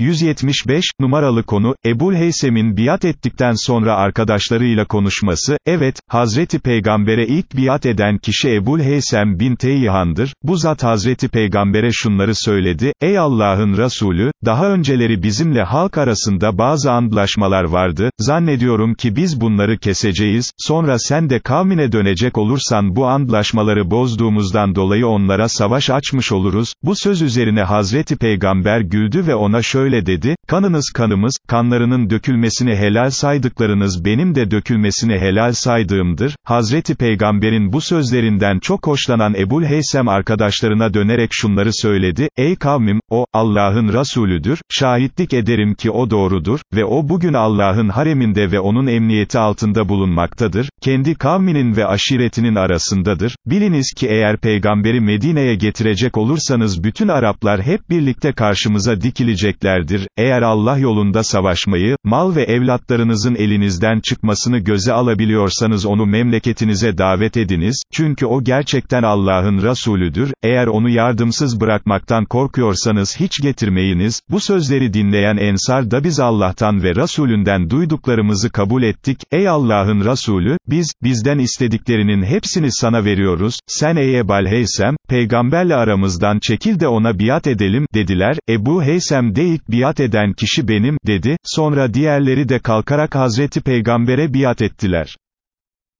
175, numaralı konu, Ebul Heysem'in biat ettikten sonra arkadaşlarıyla konuşması, evet, Hazreti Peygamber'e ilk biat eden kişi Ebul Heysem bin Teyhan'dır, bu zat Hazreti Peygamber'e şunları söyledi, ey Allah'ın Resulü, daha önceleri bizimle halk arasında bazı antlaşmalar vardı, zannediyorum ki biz bunları keseceğiz, sonra sen de kavmine dönecek olursan bu antlaşmaları bozduğumuzdan dolayı onlara savaş açmış oluruz, bu söz üzerine Hazreti Peygamber güldü ve ona şöyle dedi, kanınız kanımız, kanlarının dökülmesini helal saydıklarınız benim de dökülmesini helal saydığımdır, Hazreti Peygamber'in bu sözlerinden çok hoşlanan Ebul Heysem arkadaşlarına dönerek şunları söyledi, ey kavmim, o, Allah'ın Resulüdür, şahitlik ederim ki o doğrudur, ve o bugün Allah'ın hareminde ve onun emniyeti altında bulunmaktadır, kendi kavminin ve aşiretinin arasındadır, biliniz ki eğer peygamberi Medine'ye getirecek olursanız bütün Araplar hep birlikte karşımıza dikileceklerdir, eğer Allah yolunda savaşmayı, mal ve evlatlarınızın elinizden çıkmasını göze alabiliyorsanız onu memleketinize davet ediniz, çünkü o gerçekten Allah'ın Resulüdür, eğer onu yardımsız bırakmaktan korkuyorsanız hiç getirmeyiniz, bu sözleri dinleyen Ensar da biz Allah'tan ve Resulünden duyduklarımızı kabul ettik, ey Allah'ın Resulü, biz, bizden istediklerinin hepsini sana veriyoruz, sen ey Ebal Heysem, peygamberle aramızdan çekil de ona biat edelim, dediler, Ebu Heysem de ilk biat eden kişi benim, dedi, sonra diğerleri de kalkarak Hazreti Peygamber'e biat ettiler.